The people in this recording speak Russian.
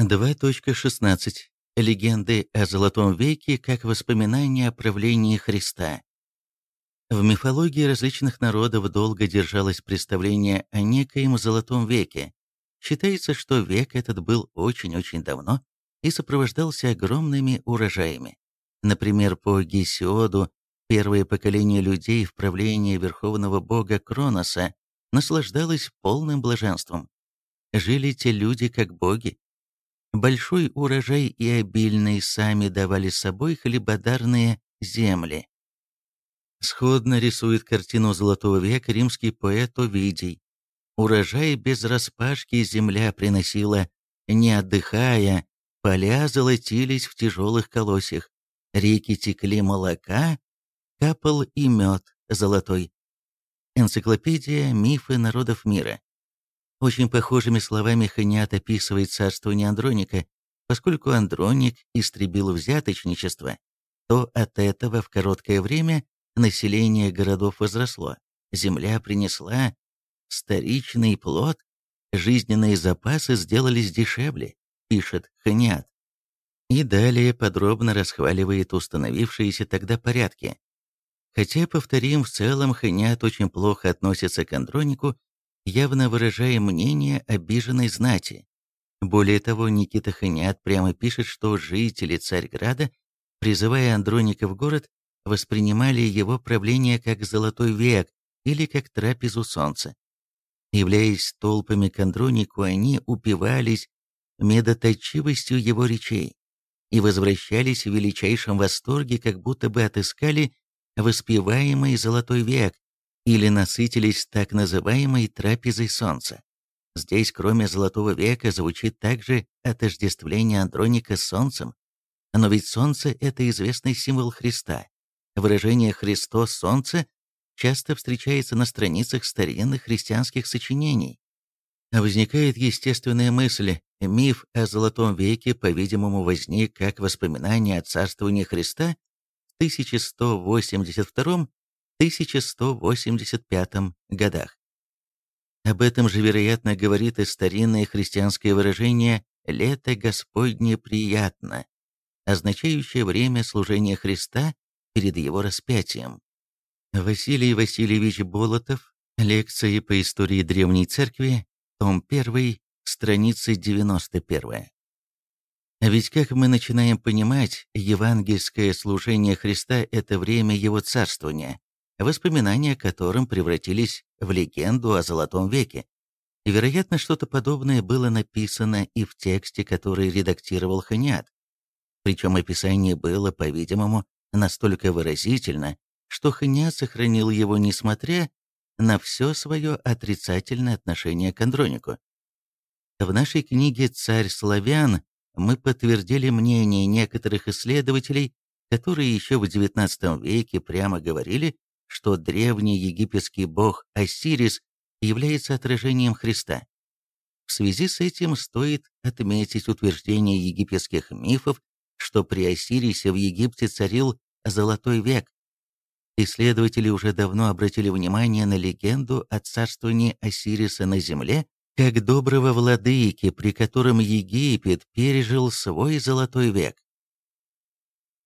2.16. Легенды о Золотом веке как воспоминания о правлении Христа. В мифологии различных народов долго держалось представление о некоем Золотом веке. Считается, что век этот был очень-очень давно и сопровождался огромными урожаями. Например, по Гесиоду первое поколение людей в правлении верховного бога Кроноса наслаждалось полным блаженством. Жили те люди как боги, Большой урожай и обильный сами давали собой хлебодарные земли. Сходно рисует картину Золотого века римский поэт Овидий. Урожай без распашки земля приносила, не отдыхая, поля золотились в тяжелых колосьях, реки текли молока, капал и мед золотой. Энциклопедия «Мифы народов мира». Очень похожими словами Ханиат описывает царствование Андроника, поскольку Андроник истребил взяточничество, то от этого в короткое время население городов возросло, земля принесла старичный плод, жизненные запасы сделались дешевле, пишет Ханиат. И далее подробно расхваливает установившиеся тогда порядки. Хотя, повторим, в целом Ханиат очень плохо относится к Андронику явно выражая мнение обиженной знати. Более того, Никита Ханиат прямо пишет, что жители Царьграда, призывая Андроника в город, воспринимали его правление как «золотой век» или как «трапезу солнца». Являясь толпами к Андронику, они упивались медоточивостью его речей и возвращались в величайшем восторге, как будто бы отыскали воспеваемый «золотой век», или насытились так называемой трапезой солнца. Здесь, кроме Золотого века, звучит также отождествление Андроника с солнцем. Но ведь солнце – это известный символ Христа. Выражение «Христос – солнце» часто встречается на страницах старинных христианских сочинений. Возникает естественная мысль, миф о Золотом веке, по-видимому, возник как воспоминание о царствовании Христа в 1182 1185 годах. Об этом же, вероятно, говорит и старинное христианское выражение «лето Господне приятно», означающее время служения Христа перед его распятием. Василий Васильевич Болотов, лекции по истории Древней Церкви, том 1, страница 91. Ведь как мы начинаем понимать, евангельское служение Христа – это время Его царствования, воспоминания о котором превратились в легенду о Золотом веке. вероятно, что-то подобное было написано и в тексте, который редактировал Ханиат. Причем описание было, по-видимому, настолько выразительно, что Ханиат сохранил его, несмотря на все свое отрицательное отношение к Андронику. В нашей книге «Царь славян» мы подтвердили мнение некоторых исследователей, которые еще в XIX веке прямо говорили, что древний египетский бог Осирис является отражением Христа. В связи с этим стоит отметить утверждение египетских мифов, что при Осирисе в Египте царил Золотой век. Исследователи уже давно обратили внимание на легенду о царствовании Осириса на земле как доброго владыки, при котором Египет пережил свой Золотой век.